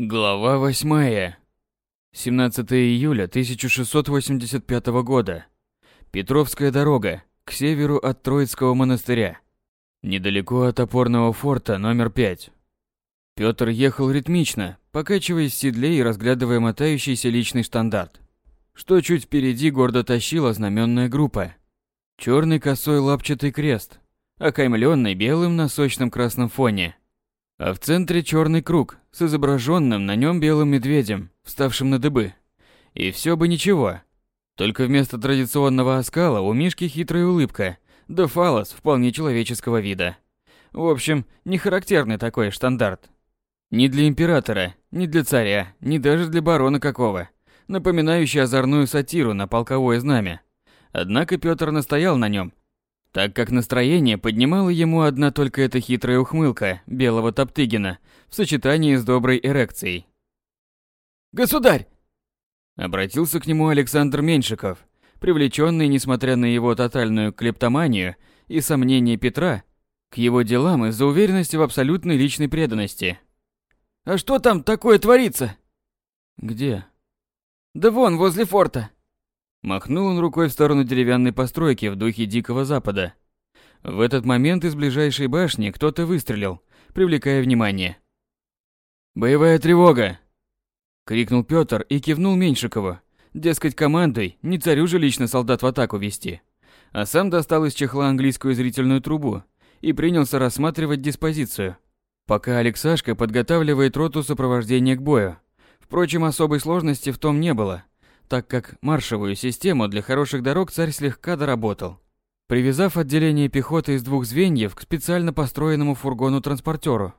Глава 8. 17 июля 1685 года. Петровская дорога, к северу от Троицкого монастыря. Недалеко от опорного форта номер 5. Пётр ехал ритмично, покачиваясь в седле и разглядывая мотающийся личный стандарт, что чуть впереди гордо тащила знаменная группа. Черный косой лапчатый крест, окаймленный белым на сочном красном фоне – а в центре черный круг с изображенным на нем белым медведем, вставшим на дыбы. И все бы ничего. Только вместо традиционного оскала у Мишки хитрая улыбка, да фалос вполне человеческого вида. В общем, не характерный такой стандарт. Ни для императора, ни для царя, ни даже для барона какого, напоминающий озорную сатиру на полковое знамя. Однако Петр настоял на нем так как настроение поднимала ему одна только эта хитрая ухмылка белого Топтыгина в сочетании с доброй эрекцией. «Государь!» Обратился к нему Александр Меньшиков, привлеченный, несмотря на его тотальную клептоманию и сомнения Петра, к его делам из-за уверенности в абсолютной личной преданности. «А что там такое творится?» «Где?» «Да вон, возле форта». Махнул он рукой в сторону деревянной постройки в духе Дикого Запада. В этот момент из ближайшей башни кто-то выстрелил, привлекая внимание. «Боевая тревога!» — крикнул Пётр и кивнул Меньшикову. Дескать, командой, не царю же лично солдат в атаку вести. А сам достал из чехла английскую зрительную трубу и принялся рассматривать диспозицию, пока Алексашка подготавливает роту сопровождения к бою. Впрочем, особой сложности в том не было так как маршевую систему для хороших дорог царь слегка доработал, привязав отделение пехоты из двух звеньев к специально построенному фургону-транспортеру.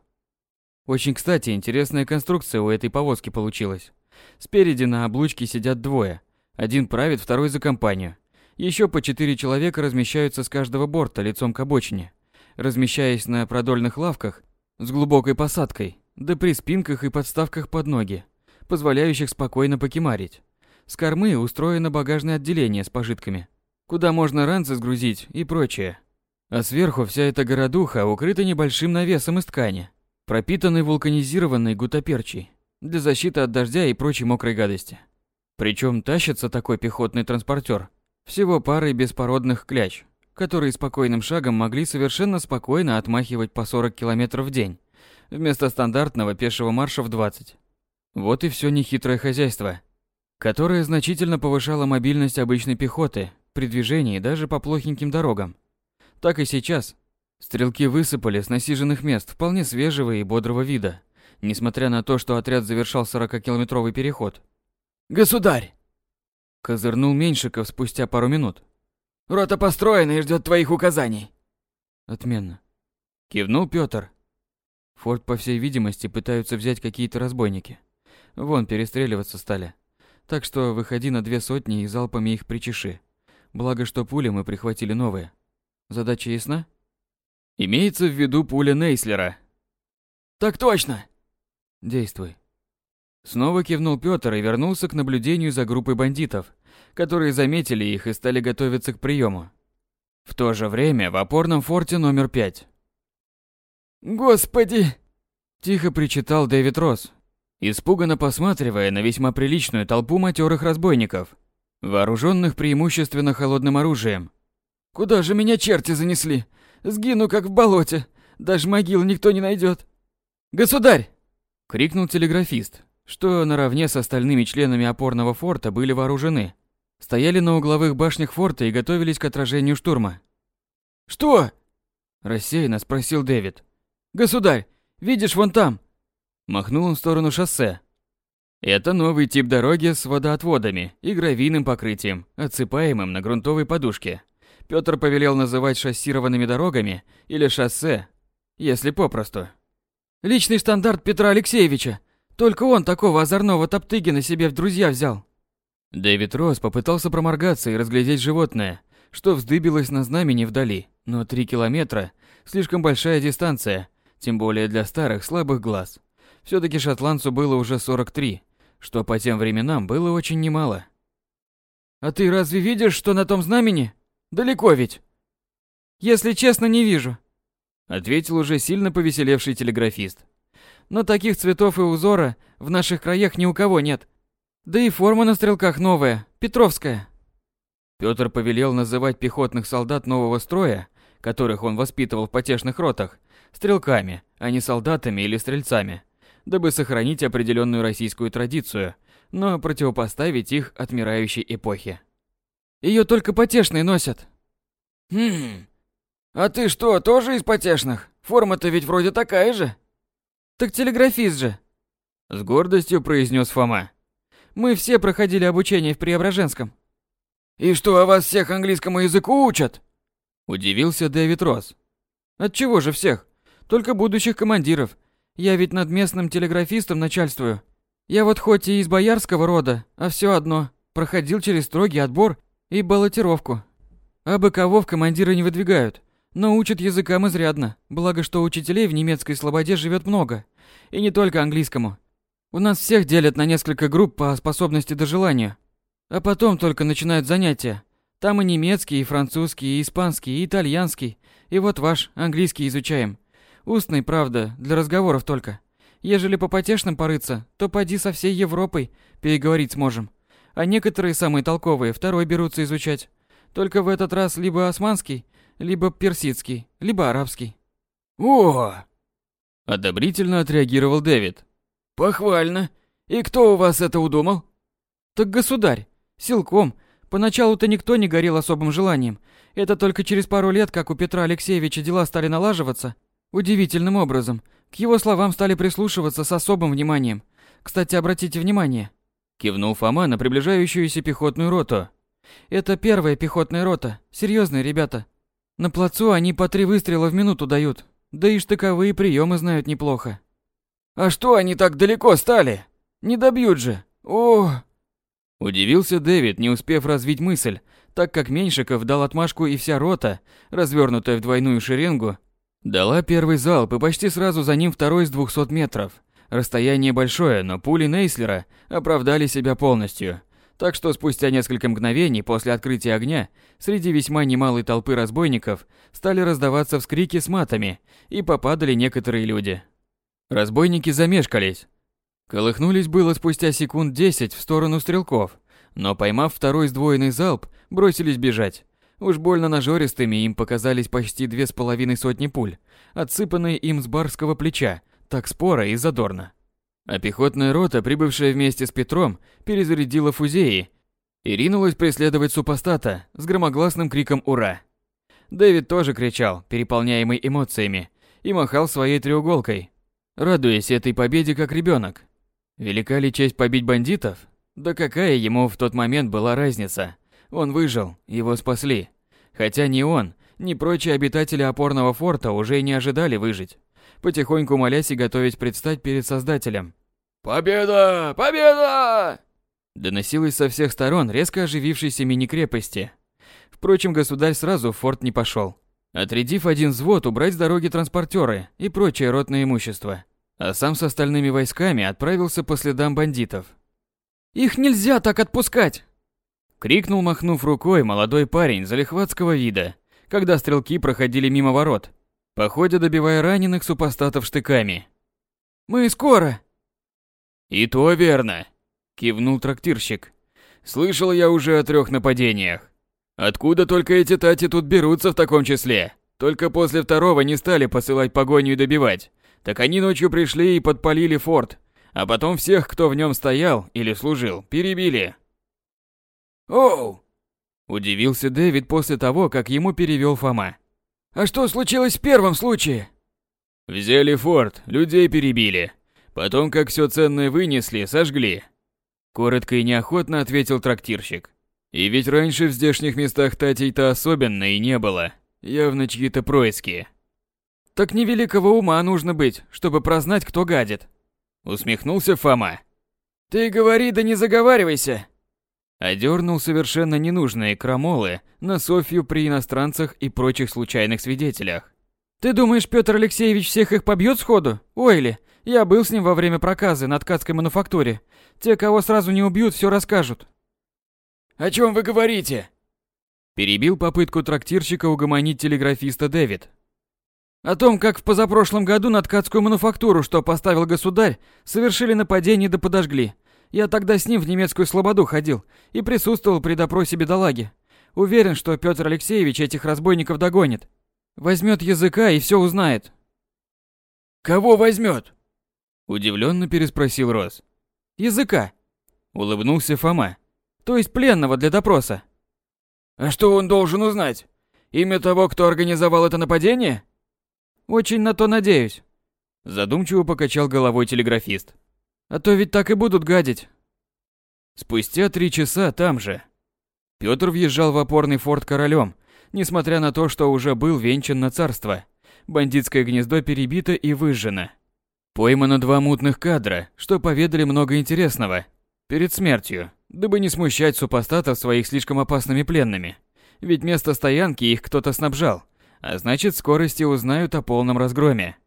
Очень, кстати, интересная конструкция у этой повозки получилась. Спереди на облучке сидят двое. Один правит, второй за компанию. Еще по четыре человека размещаются с каждого борта лицом к обочине, размещаясь на продольных лавках с глубокой посадкой, да при спинках и подставках под ноги, позволяющих спокойно покемарить. С кормы устроено багажное отделение с пожитками, куда можно ранцы сгрузить и прочее. А сверху вся эта городуха укрыта небольшим навесом из ткани, пропитанной вулканизированной гутаперчей, для защиты от дождя и прочей мокрой гадости. Причем тащится такой пехотный транспортер всего парой беспородных кляч, которые спокойным шагом могли совершенно спокойно отмахивать по 40 км в день, вместо стандартного пешего марша в 20. Вот и все нехитрое хозяйство – которая значительно повышала мобильность обычной пехоты при движении даже по плохеньким дорогам. Так и сейчас. Стрелки высыпали с насиженных мест вполне свежего и бодрого вида, несмотря на то, что отряд завершал 40-километровый переход. «Государь!» Козырнул Меньшиков спустя пару минут. «Рота построена и ждет твоих указаний». «Отменно». Кивнул Пётр. Форт, по всей видимости, пытаются взять какие-то разбойники. Вон, перестреливаться стали. Так что выходи на две сотни и залпами их причеши. Благо, что пули мы прихватили новые. Задача ясна? Имеется в виду пуля Нейслера. Так точно. Действуй. Снова кивнул Пётр и вернулся к наблюдению за группой бандитов, которые заметили их и стали готовиться к приему. В то же время в опорном форте номер пять. «Господи!» Тихо причитал Дэвид Росс, испуганно посматривая на весьма приличную толпу матерых разбойников, вооруженных преимущественно холодным оружием. «Куда же меня черти занесли? Сгину, как в болоте. Даже могил никто не найдет. Государь!» — крикнул телеграфист, что наравне с остальными членами опорного форта были вооружены. Стояли на угловых башнях форта и готовились к отражению штурма. «Что?» – рассеянно спросил Дэвид. «Государь, видишь вон там, Махнул он в сторону шоссе. Это новый тип дороги с водоотводами и гравийным покрытием, отсыпаемым на грунтовой подушке. Пётр повелел называть шоссированными дорогами или шоссе, если попросту. Личный стандарт Петра Алексеевича. Только он такого озорного Топтыгина себе в друзья взял. Дэвид Росс попытался проморгаться и разглядеть животное, что вздыбилось на знамени вдали, но три километра – слишком большая дистанция, тем более для старых слабых глаз. Все-таки шотландцу было уже 43, что по тем временам было очень немало. «А ты разве видишь, что на том знамени? Далеко ведь?» «Если честно, не вижу», — ответил уже сильно повеселевший телеграфист. Но таких цветов и узора в наших краях ни у кого нет. Да и форма на стрелках новая, Петровская. Пётр повелел называть пехотных солдат нового строя, которых он воспитывал в потешных ротах, стрелками, а не солдатами или стрельцами, дабы сохранить определенную российскую традицию, но противопоставить их отмирающей эпохе. Ее только потешные носят. Хм. А ты что, тоже из потешных? Форма-то ведь вроде такая же. Так телеграфист же. С гордостью произнес Фома. Мы все проходили обучение в Преображенском. И что, а вас всех английскому языку учат? Удивился Дэвид Росс. От чего же всех? Только будущих командиров. Я ведь над местным телеграфистом начальствую. Я вот хоть и из боярского рода, а все одно, проходил через строгий отбор и баллотировку. А быковов командиры не выдвигают, но учат языкам изрядно, благо что учителей в немецкой слободе живет много. И не только английскому. У нас всех делят на несколько групп по способности до желания. А потом только начинают занятия. Там и немецкий, и французский, и испанский, и итальянский. И вот ваш, английский изучаем. Устный, правда, для разговоров только. Ежели по потешным порыться, то поди со всей Европой переговорить сможем. А некоторые самые толковые второй берутся изучать. Только в этот раз либо османский, либо персидский, либо арабский. О! Одобрительно отреагировал Дэвид. Похвально. И кто у вас это удумал? Так государь, силком. Поначалу-то никто не горел особым желанием. Это только через пару лет, как у Петра Алексеевича дела стали налаживаться, удивительным образом, к его словам стали прислушиваться с особым вниманием. Кстати, обратите внимание. Кивнул Фома на приближающуюся пехотную роту. Это первая пехотная рота. Серьезные ребята. На плацу они по три выстрела в минуту дают. Да и штыковые приемы знают неплохо. А что они так далеко стали? Не добьют же. О! Удивился Дэвид, не успев развить мысль, так как Меньшиков дал отмашку и вся рота, развернутая в двойную шеренгу, дала первый залп и почти сразу за ним второй с 200 метров. Расстояние большое, но пули Нейслера оправдали себя полностью. Так что спустя несколько мгновений после открытия огня среди весьма немалой толпы разбойников стали раздаваться вскрики с матами, и попадали некоторые люди. Разбойники замешкались. Колыхнулись было спустя секунд десять в сторону стрелков, но поймав второй сдвоенный залп, бросились бежать. Уж больно нажористыми им показались почти две с половиной сотни пуль, отсыпанные им с барского плеча, так споро и задорно. А пехотная рота, прибывшая вместе с Петром, перезарядила фузеи и ринулась преследовать супостата с громогласным криком «Ура!». Дэвид тоже кричал, переполняемый эмоциями, и махал своей треуголкой, радуясь этой победе как ребенок. Велика ли честь побить бандитов? Да какая ему в тот момент была разница? Он выжил, его спасли. Хотя ни он, ни прочие обитатели опорного форта уже не ожидали выжить. Потихоньку молясь и готовясь предстать перед Создателем. «Победа! Победа!» Доносилось со всех сторон резко оживившейся мини-крепости. Впрочем, государь сразу в форт не пошел, отрядив один взвод убрать с дороги транспортеры и прочее ротное имущество а сам с остальными войсками отправился по следам бандитов. «Их нельзя так отпускать!» Крикнул, махнув рукой, молодой парень залихватского вида, когда стрелки проходили мимо ворот, по ходе добивая раненых супостатов штыками. «Мы скоро!» «И то верно!» – кивнул трактирщик. «Слышал я уже о трех нападениях. Откуда только эти тати тут берутся в таком числе? Только после второго не стали посылать погоню и добивать, так они ночью пришли и подпалили форт, а потом всех, кто в нем стоял или служил, перебили. Оу! Удивился Дэвид после того, как ему перевел Фома. А что случилось в первом случае? Взяли форт, людей перебили. Потом, как все ценное вынесли, сожгли. Коротко и неохотно ответил трактирщик. И ведь раньше в здешних местах татей-то особенно и не было. Явно чьи-то происки. Так невеликого ума нужно быть, чтобы прознать, кто гадит. Усмехнулся Фома. Ты говори, да не заговаривайся. Одернул совершенно ненужные крамолы на Софью при иностранцах и прочих случайных свидетелях. Ты думаешь, Петр Алексеевич всех их побьет сходу? Ой ли, я был с ним во время проказы на ткацкой мануфактуре. Те, кого сразу не убьют, все расскажут. О чем вы говорите? Перебил попытку трактирщика угомонить телеграфиста Дэвид. О том, как в позапрошлом году на ткацкую мануфактуру, что поставил государь, совершили нападение да подожгли. Я тогда с ним в немецкую слободу ходил и присутствовал при допросе бедолаги. Уверен, что Петр Алексеевич этих разбойников догонит. Возьмет языка и все узнает. Кого возьмет? Удивленно переспросил Рос. Языка. Улыбнулся Фома. То есть пленного для допроса. А что он должен узнать? Имя того, кто организовал это нападение? Очень на то надеюсь. Задумчиво покачал головой телеграфист. А то ведь так и будут гадить. Спустя три часа там же. Пётр въезжал в опорный форт королем, несмотря на то, что уже был венчан на царство. Бандитское гнездо перебито и выжжено. Поймано два мутных кадра, что поведали много интересного. Перед смертью, дабы не смущать супостатов своих слишком опасными пленными. Ведь место стоянки их кто-то снабжал, а значит, скорости узнают о полном разгроме.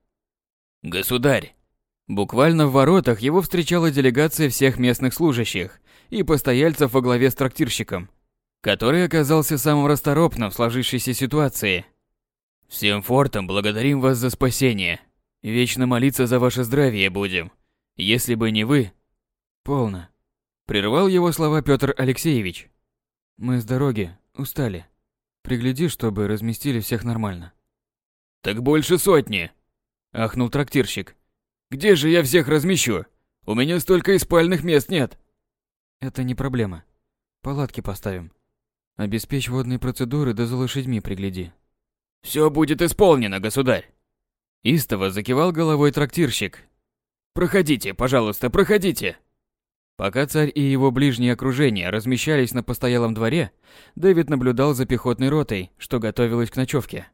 Государь! Буквально в воротах его встречала делегация всех местных служащих и постояльцев во главе с трактирщиком, который оказался самым расторопным в сложившейся ситуации. Всем фортом благодарим вас за спасение. Вечно молиться за ваше здравие будем. Если бы не вы... Полно. Прервал его слова Петр Алексеевич. Мы с дороги, устали. Пригляди, чтобы разместили всех нормально. Так больше сотни, ахнул трактирщик. Где же я всех размещу? У меня столько и спальных мест нет. Это не проблема. Палатки поставим. Обеспечь водные процедуры, да за лошадьми пригляди. Все будет исполнено, государь. Истово закивал головой трактирщик. Проходите, пожалуйста, проходите. Пока царь и его ближнее окружение размещались на постоялом дворе, Дэвид наблюдал за пехотной ротой, что готовилась к ночевке.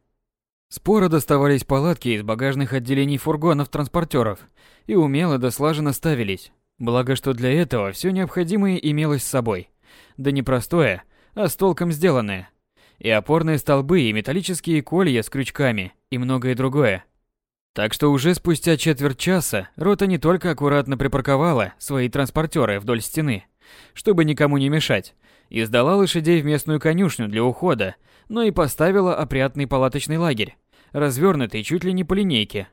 Споро доставались палатки из багажных отделений фургонов-транспортеров и умело да слаженно ставились. Благо, что для этого все необходимое имелось с собой. Да не простое, а с толком сделанное. И опорные столбы, и металлические колья с крючками, и многое другое. Так что уже спустя четверть часа рота не только аккуратно припарковала свои транспортеры вдоль стены, чтобы никому не мешать, и сдала лошадей в местную конюшню для ухода, но и поставила опрятный палаточный лагерь, развернутый чуть ли не по линейке.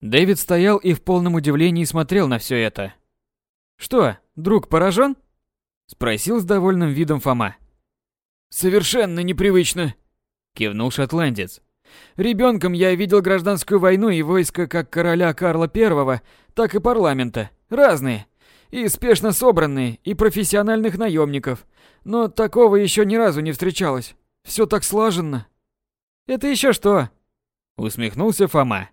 Дэвид стоял и в полном удивлении смотрел на все это. «Что, друг поражен?» – спросил с довольным видом Фома. «Совершенно непривычно», – кивнул шотландец. Ребенком я видел гражданскую войну и войско как короля Карла I, так и парламента. Разные. И спешно собранные, и профессиональных наемников. Но такого еще ни разу не встречалось. Все так слаженно. Это еще что? Усмехнулся Фома.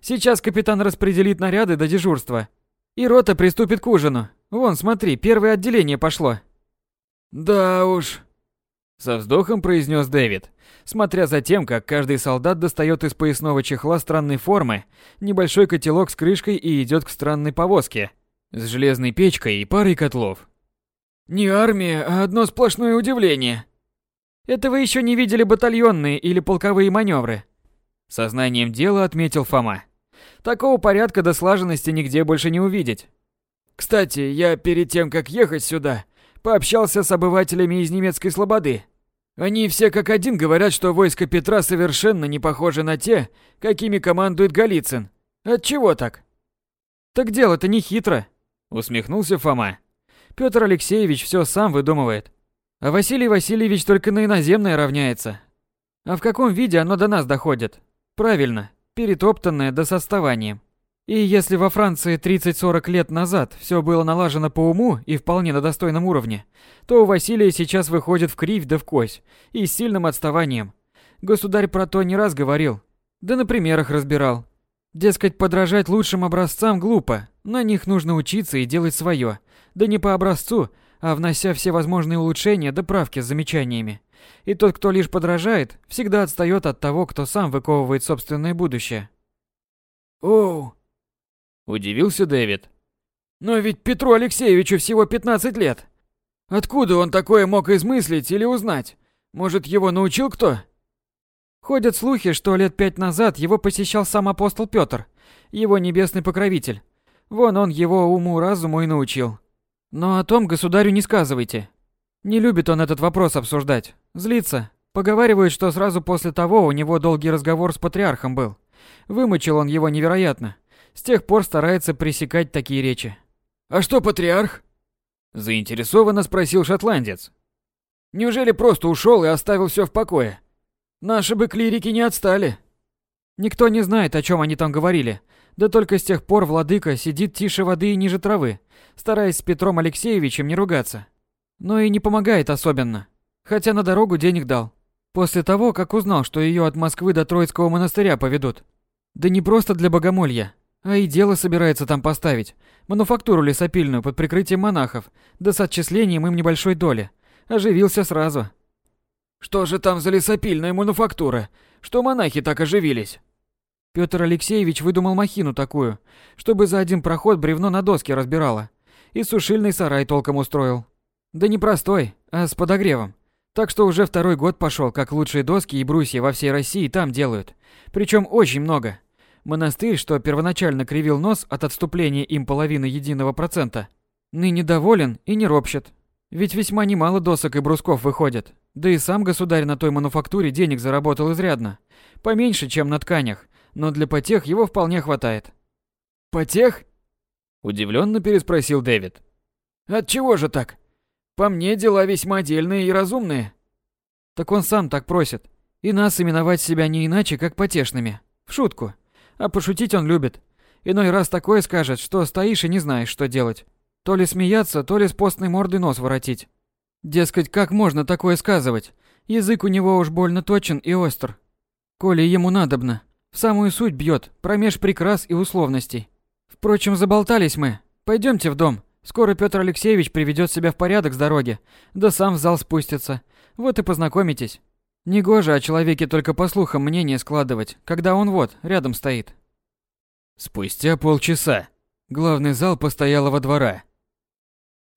Сейчас капитан распределит наряды до дежурства. И рота приступит к ужину. Вон, смотри, первое отделение пошло. Да уж. Со вздохом произнес Дэвид, смотря за тем, как каждый солдат достает из поясного чехла странной формы небольшой котелок с крышкой и идет к странной повозке с железной печкой и парой котлов. Не армия, а одно сплошное удивление. Это вы еще не видели батальонные или полковые маневры. Сознанием дела отметил Фома. Такого порядка до слаженности нигде больше не увидеть. Кстати, я перед тем, как ехать сюда, пообщался с обывателями из немецкой слободы. Они все как один говорят, что войско Петра совершенно не похоже на те, какими командует Голицын. Отчего так? Так дело-то не хитро, усмехнулся Фома. Петр Алексеевич все сам выдумывает. А Василий Васильевич только на иноземное равняется. А в каком виде оно до нас доходит? Правильно, перетоптанное до составания. И если во Франции 30-40 лет назад все было налажено по уму и вполне на достойном уровне, то у Василия сейчас выходит в кривь да в кось и с сильным отставанием. Государь про то не раз говорил, да на примерах разбирал. Дескать, подражать лучшим образцам глупо, на них нужно учиться и делать свое, да не по образцу, а внося все возможные улучшения да правки с замечаниями. И тот, кто лишь подражает, всегда отстает от того, кто сам выковывает собственное будущее. «Оу, Удивился Дэвид. Но ведь Петру Алексеевичу всего 15 лет. Откуда он такое мог измыслить или узнать? Может, его научил кто? Ходят слухи, что лет пять назад его посещал сам апостол Петр, его небесный покровитель. Вон он его уму-разуму и научил. Но о том государю не сказывайте. Не любит он этот вопрос обсуждать. Злится. Поговаривают, что сразу после того у него долгий разговор с патриархом был. Вымочил он его невероятно. С тех пор старается пресекать такие речи. «А что патриарх?» Заинтересованно спросил шотландец. «Неужели просто ушел и оставил все в покое? Наши бы клирики не отстали». Никто не знает, о чем они там говорили. Да только с тех пор владыка сидит тише воды и ниже травы, стараясь с Петром Алексеевичем не ругаться. Но и не помогает особенно. Хотя на дорогу денег дал. После того, как узнал, что ее от Москвы до Троицкого монастыря поведут. Да не просто для богомолья, а и дело собирается там поставить. Мануфактуру лесопильную под прикрытием монахов, да с отчислением им небольшой доли. Оживился сразу. Что же там за лесопильная мануфактура? Что монахи так оживились? Петр Алексеевич выдумал махину такую, чтобы за один проход бревно на доске разбирало. И сушильный сарай толком устроил. Да не простой, а с подогревом. Так что уже второй год пошел, как лучшие доски и брусья во всей России там делают. Причем очень много. Монастырь, что первоначально кривил нос от отступления им половины единого процента, ныне доволен и не ропщет. Ведь весьма немало досок и брусков выходит. Да и сам государь на той мануфактуре денег заработал изрядно. Поменьше, чем на тканях, но для потех его вполне хватает. «Потех?» Удивленно переспросил Дэвид. «От чего же так? По мне дела весьма отдельные и разумные». Так он сам так просит. И нас именовать себя не иначе, как потешными. В шутку. А пошутить он любит. Иной раз такое скажет, что стоишь и не знаешь, что делать. То ли смеяться, то ли с постной мордой нос воротить. Дескать, как можно такое сказывать? Язык у него уж больно точен и остр. Коли ему надобно. В самую суть бьет, промеж прикрас и условностей. Впрочем, заболтались мы. Пойдемте в дом. Скоро Петр Алексеевич приведет себя в порядок с дороги, да сам в зал спустится. Вот и познакомитесь. Негоже о человеке только по слухам мнение складывать, когда он вот, рядом стоит. Спустя полчаса. Главный зал постоялого двора.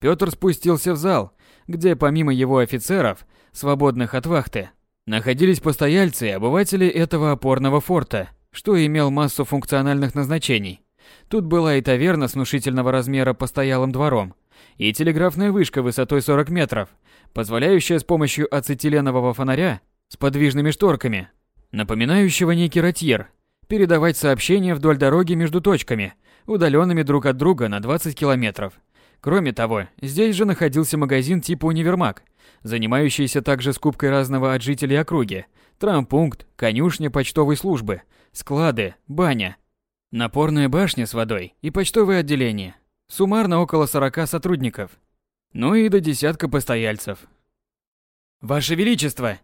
Пётр спустился в зал, где помимо его офицеров, свободных от вахты, находились постояльцы и обыватели этого опорного форта, что имел массу функциональных назначений. Тут была и таверна с внушительного размера постоялым двором, и телеграфная вышка высотой 40 метров, позволяющая с помощью ацетиленового фонаря с подвижными шторками, напоминающего некий ротьер, передавать сообщения вдоль дороги между точками, удаленными друг от друга на 20 километров. Кроме того, здесь же находился магазин типа универмаг, занимающийся также скупкой разного от жителей округи, травмпункт, конюшня почтовой службы, склады, баня, напорная башня с водой и почтовое отделение. Суммарно около 40 сотрудников. Ну и до десятка постояльцев. «Ваше Величество!»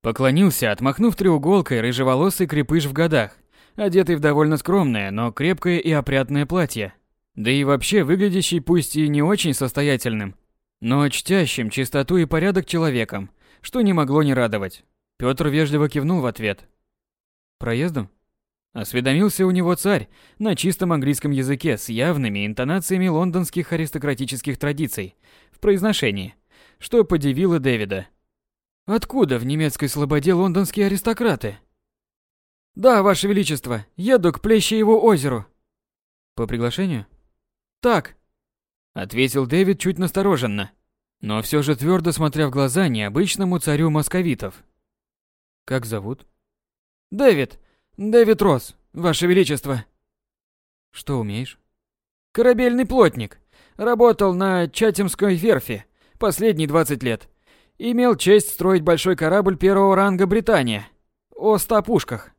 Поклонился, отмахнув треуголкой рыжеволосый крепыш в годах, одетый в довольно скромное, но крепкое и опрятное платье. Да и вообще выглядящий пусть и не очень состоятельным, но чтящим чистоту и порядок человеком, что не могло не радовать. Пётр вежливо кивнул в ответ. «Проездом?» Осведомился у него царь на чистом английском языке с явными интонациями лондонских аристократических традиций в произношении, что подивило Дэвида. Откуда в немецкой слободе лондонские аристократы? Да, ваше величество, еду к Плещееву озеру. По приглашению? Так, ответил Дэвид чуть настороженно, но все же твердо смотря в глаза необычному царю московитов. Как зовут? Дэвид. Дэвид Росс, ваше величество. Что умеешь? Корабельный плотник. Работал на Чатимской верфи последние 20 лет. Имел честь строить большой корабль первого ранга Британия. О ста пушках.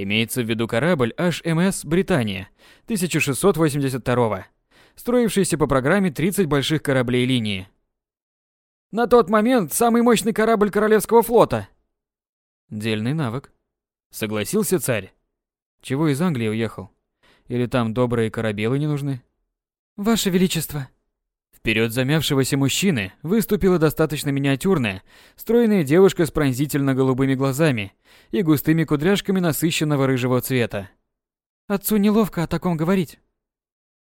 Имеется в виду корабль HMS Британия 1682 строившийся по программе 30 больших кораблей линии. На тот момент самый мощный корабль Королевского флота. Дельный навык. Согласился царь. Чего из Англии уехал? Или там добрые корабелы не нужны? Ваше Величество, Вперед замявшегося мужчины выступила достаточно миниатюрная, стройная девушка с пронзительно-голубыми глазами и густыми кудряшками насыщенного рыжего цвета. Отцу неловко о таком говорить.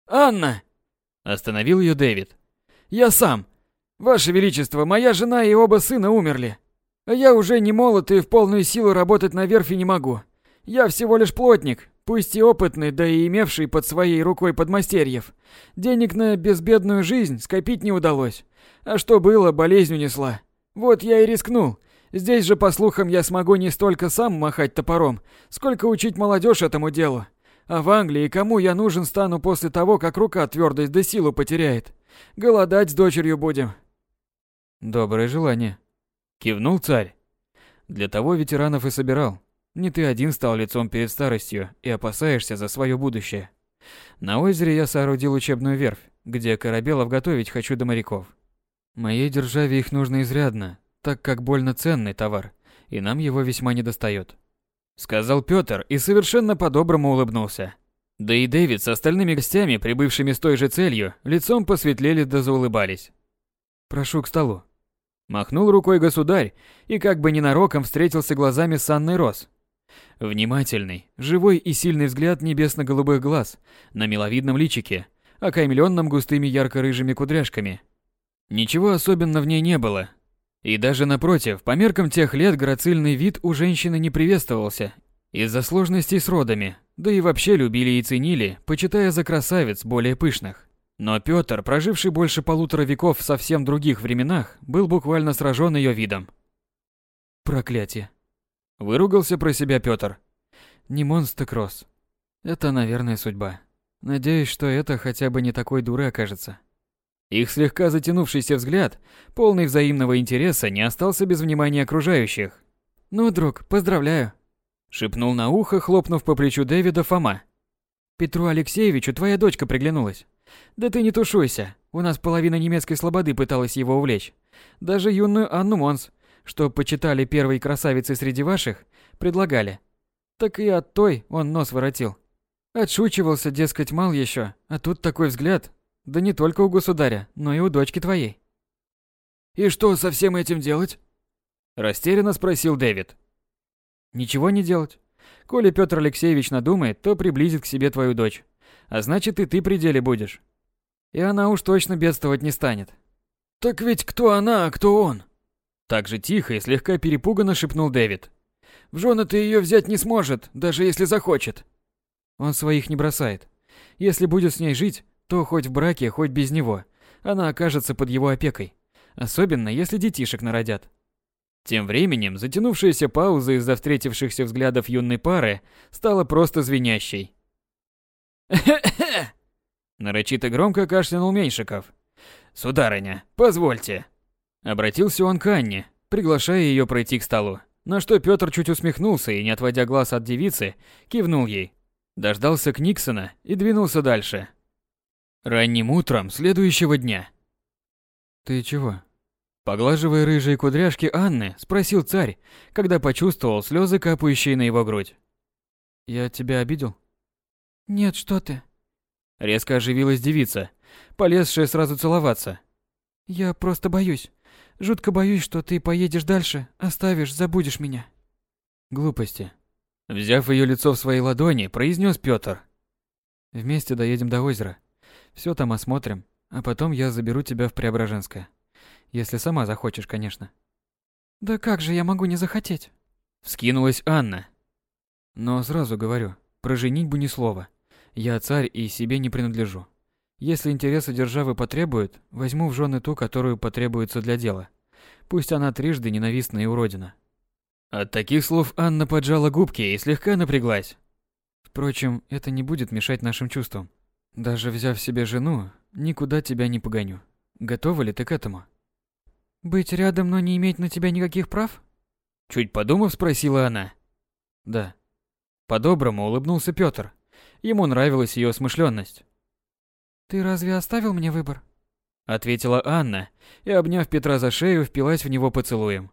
«Анна!» – остановил ее Дэвид. «Я сам. Ваше Величество, моя жена и оба сына умерли. А я уже не молод и в полную силу работать на верфи не могу. Я всего лишь плотник, пусть и опытный, да и имевший под своей рукой подмастерьев. Денег на безбедную жизнь скопить не удалось. А что было, болезнь унесла. Вот я и рискнул. Здесь же, по слухам, я смогу не столько сам махать топором, сколько учить молодежь этому делу. А в Англии кому я нужен стану после того, как рука твердость да силу потеряет? Голодать с дочерью будем. Доброе желание. Кивнул царь. Для того ветеранов и собирал. Не ты один стал лицом перед старостью и опасаешься за свое будущее. На озере я соорудил учебную верфь, где корабелов готовить хочу до моряков. Моей державе их нужно изрядно, так как больно ценный товар, и нам его весьма недостает. Сказал Пётр и совершенно по-доброму улыбнулся. Да и Дэвид с остальными гостями, прибывшими с той же целью, лицом посветлели да заулыбались. «Прошу к столу». Махнул рукой государь и как бы ненароком встретился глазами с Анной Рос. Внимательный, живой и сильный взгляд небесно-голубых глаз на миловидном личике, окаймленном густыми ярко-рыжими кудряшками. Ничего особенного в ней не было, и даже напротив, по меркам тех лет грацильный вид у женщины не приветствовался из-за сложностей с родами, да и вообще любили и ценили, почитая за красавиц более пышных. Но Пётр, проживший больше полутора веков в совсем других временах, был буквально сражен ее видом. Проклятие. Выругался про себя Пётр. Не монстр Кросс. Это, наверное, судьба. Надеюсь, что это хотя бы не такой дурой окажется. Их слегка затянувшийся взгляд, полный взаимного интереса, не остался без внимания окружающих. «Ну, друг, поздравляю», — шепнул на ухо, хлопнув по плечу Дэвида Фома. «Петру Алексеевичу твоя дочка приглянулась. Да ты не тушуйся, у нас половина немецкой слободы пыталась его увлечь. Даже юную Анну Монс, что почитали первой красавицей среди ваших, предлагали. Так и от той он нос воротил. Отшучивался, дескать, мал еще, а тут такой взгляд, да не только у государя, но и у дочки твоей. И что со всем этим делать? Растерянно спросил Дэвид. Ничего не делать. Коли Петр Алексеевич надумает, то приблизит к себе твою дочь. А значит, и ты при деле будешь. И она уж точно бедствовать не станет. Так ведь кто она, а кто он? Так же тихо и слегка перепуганно шепнул Дэвид. В жены ты ее взять не сможет, даже если захочет. Он своих не бросает. Если будет с ней жить, то хоть в браке, хоть без него, она окажется под его опекой. Особенно, если детишек народят. Тем временем, затянувшаяся пауза из-за встретившихся взглядов юной пары стала просто звенящей. Нарочито громко кашлянул Меньшиков. «Сударыня, позвольте». Обратился он к Анне, приглашая ее пройти к столу. На что Петр чуть усмехнулся и, не отводя глаз от девицы, кивнул ей. Дождался Книксона и двинулся дальше. Ранним утром следующего дня. «Ты чего?» Поглаживая рыжие кудряшки Анны, спросил царь, когда почувствовал слезы, капающие на его грудь. «Я тебя обидел?» «Нет, что ты?» Резко оживилась девица, полезшая сразу целоваться. «Я просто боюсь. Жутко боюсь, что ты поедешь дальше, оставишь, забудешь меня». «Глупости». Взяв ее лицо в свои ладони, произнес Петр. «Вместе доедем до озера. Все там осмотрим, а потом я заберу тебя в Преображенское. Если сама захочешь, конечно. Да как же я могу не захотеть? Вскинулась Анна. Но сразу говорю, про женитьбу ни слова. Я царь и себе не принадлежу. Если интересы державы потребуют, возьму в жены ту, которую потребуется для дела. Пусть она трижды ненавистна и уродина. От таких слов Анна поджала губки и слегка напряглась. Впрочем, это не будет мешать нашим чувствам. Даже взяв себе жену, никуда тебя не погоню. Готова ли ты к этому? Быть рядом, но не иметь на тебя никаких прав? Чуть подумав, спросила она. Да. По-доброму улыбнулся Пётр. Ему нравилась ее смышленность. Ты разве оставил мне выбор? Ответила Анна и, обняв Петра за шею, впилась в него поцелуем.